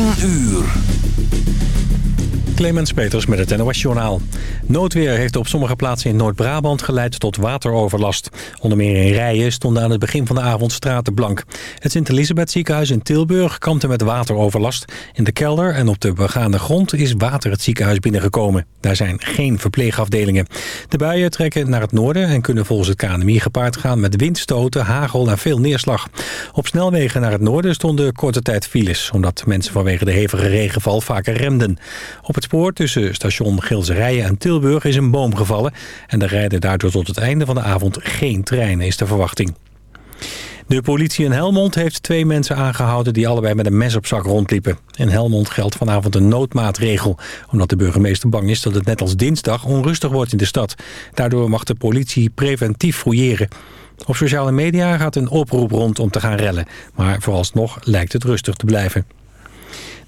10 uur. Clemens Peters met het NOS Journaal. Noodweer heeft op sommige plaatsen in Noord-Brabant geleid tot wateroverlast. Onder meer in Rijen stonden aan het begin van de avond straten blank. Het Sint-Elisabeth ziekenhuis in Tilburg kampte met wateroverlast. In de kelder en op de begaande grond is water het ziekenhuis binnengekomen. Daar zijn geen verpleegafdelingen. De buien trekken naar het noorden en kunnen volgens het KNMI gepaard gaan met windstoten, hagel en veel neerslag. Op snelwegen naar het noorden stonden korte tijd files, omdat mensen vanwege de hevige regenval vaker remden. Op het tussen station Gilserijen en Tilburg is een boom gevallen... en er rijden daardoor tot het einde van de avond geen treinen, is de verwachting. De politie in Helmond heeft twee mensen aangehouden... die allebei met een mes op zak rondliepen. In Helmond geldt vanavond een noodmaatregel... omdat de burgemeester bang is dat het net als dinsdag onrustig wordt in de stad. Daardoor mag de politie preventief fouilleren. Op sociale media gaat een oproep rond om te gaan rellen... maar vooralsnog lijkt het rustig te blijven.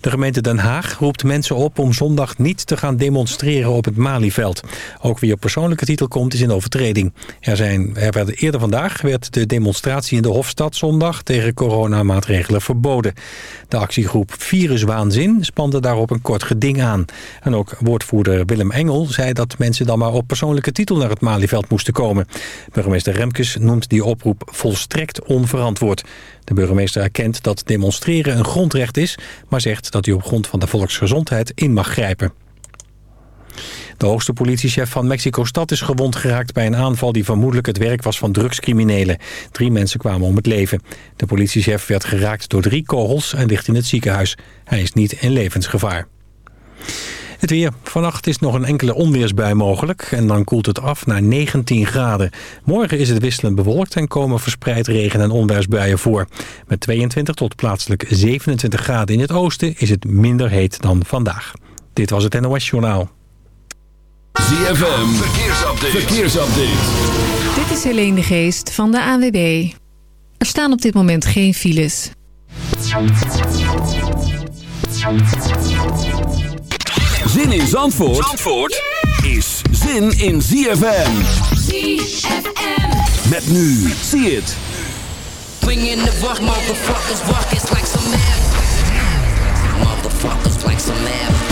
De gemeente Den Haag roept mensen op om zondag niet te gaan demonstreren op het Malieveld. Ook wie op persoonlijke titel komt is in overtreding. Er, zijn, er werd eerder vandaag werd de demonstratie in de Hofstad zondag tegen coronamaatregelen verboden. De actiegroep Viruswaanzin spande daarop een kort geding aan. En ook woordvoerder Willem Engel zei dat mensen dan maar op persoonlijke titel naar het Malieveld moesten komen. Burgemeester Remkes noemt die oproep volstrekt onverantwoord. De burgemeester erkent dat demonstreren een grondrecht is... maar zegt dat hij op grond van de volksgezondheid in mag grijpen. De hoogste politiechef van Mexico-stad is gewond geraakt bij een aanval... die vermoedelijk het werk was van drugscriminelen. Drie mensen kwamen om het leven. De politiechef werd geraakt door drie kogels en ligt in het ziekenhuis. Hij is niet in levensgevaar. Het weer. Vannacht is nog een enkele onweersbui mogelijk en dan koelt het af naar 19 graden. Morgen is het wisselend bewolkt en komen verspreid regen- en onweersbuien voor. Met 22 tot plaatselijk 27 graden in het oosten is het minder heet dan vandaag. Dit was het NOS Journaal. ZFM. Verkeersupdate. Verkeersupdate. Dit is Helene de Geest van de ANWB. Er staan op dit moment geen files. Zin in Zandvoort, Zandvoort is zin in ZFM. ZFM. Met nu, zie het. Bring in the rock, motherfuckers, rock is like some mad. Motherfuckers like some mad.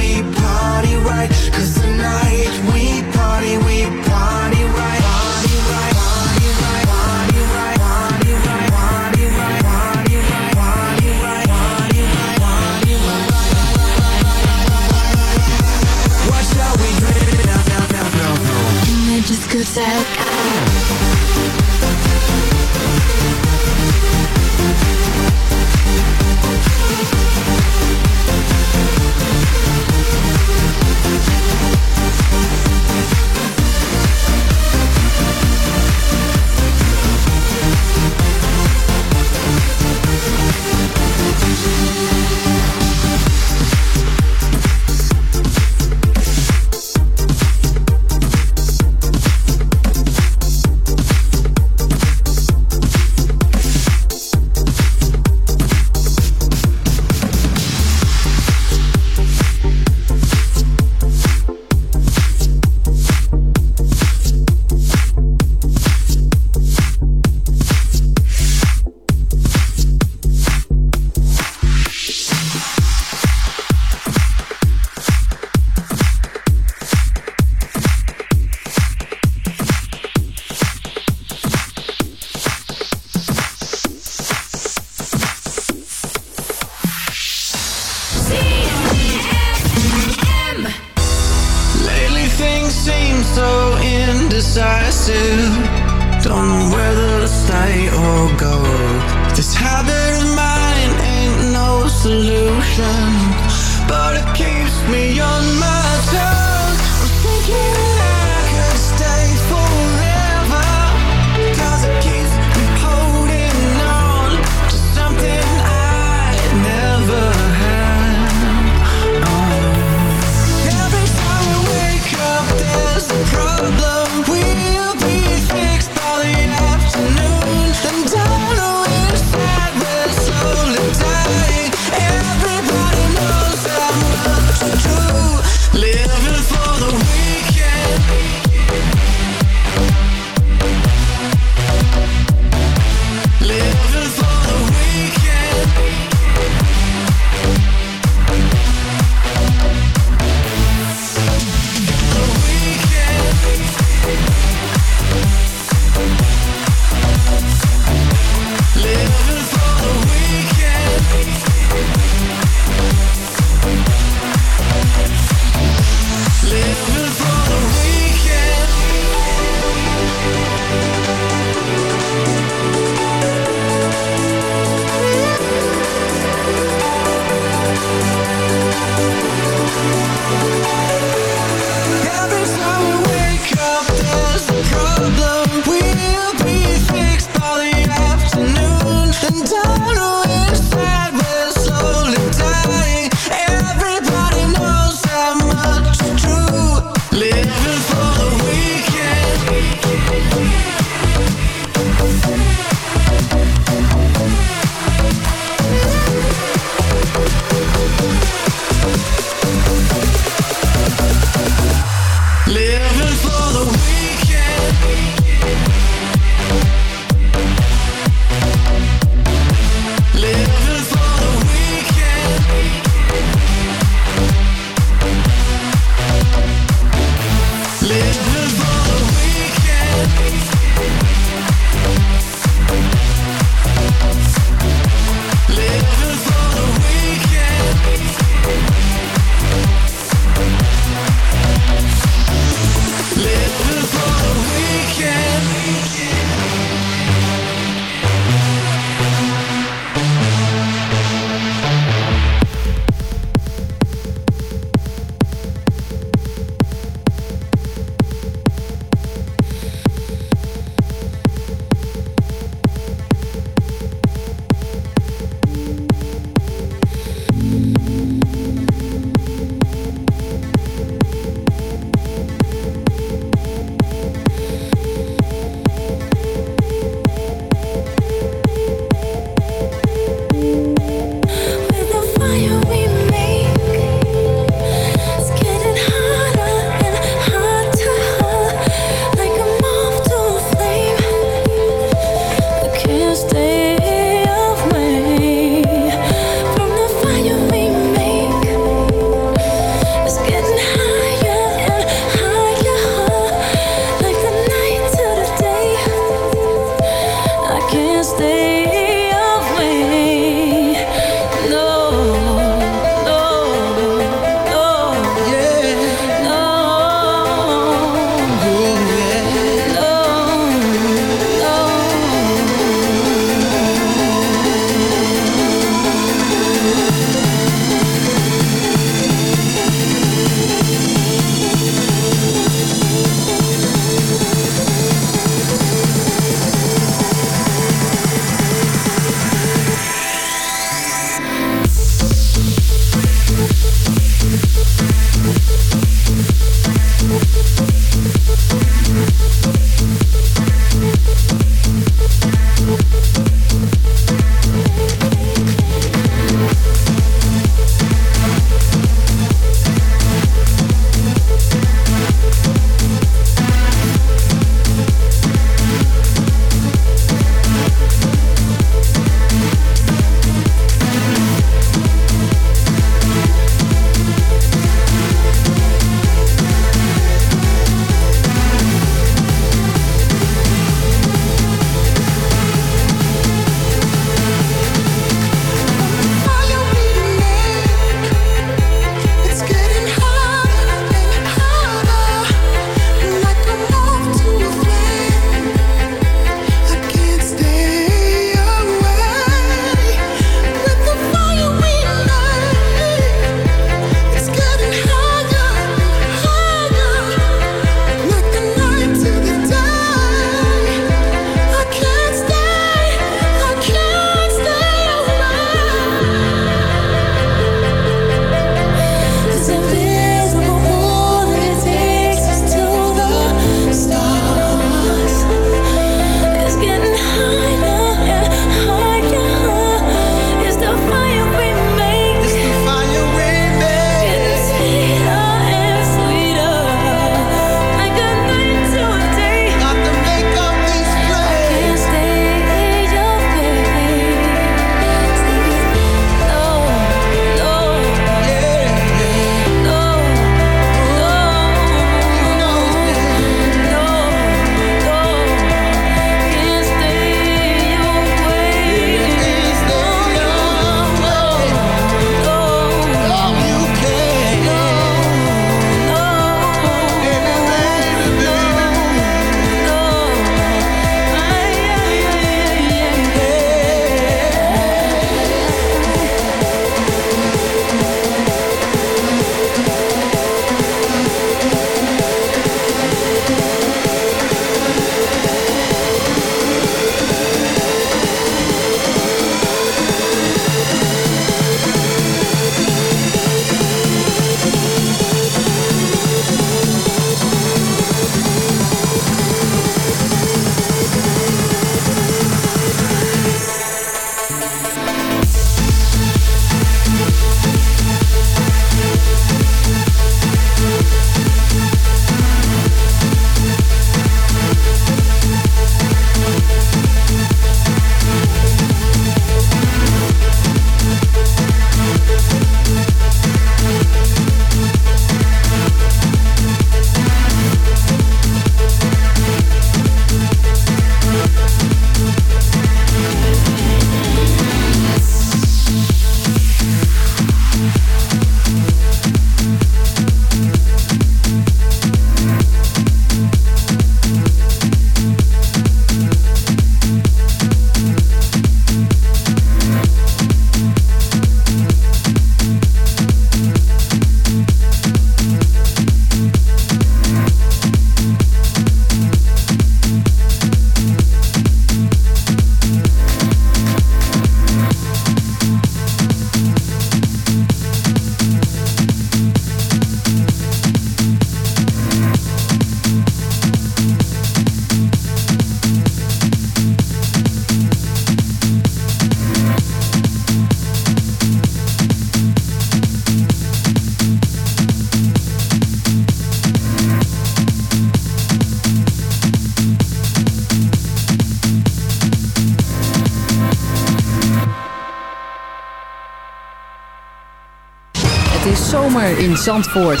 In Zandvoort.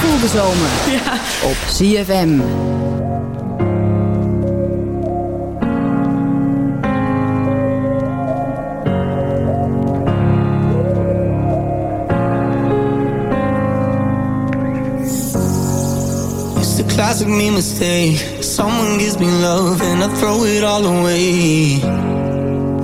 Voel de zomer Ja. op ZFM. It's the classic me mistake. Someone gives me love and I throw it all away.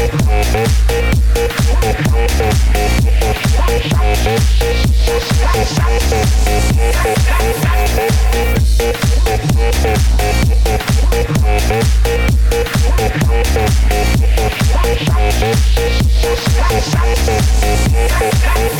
zover het ritme van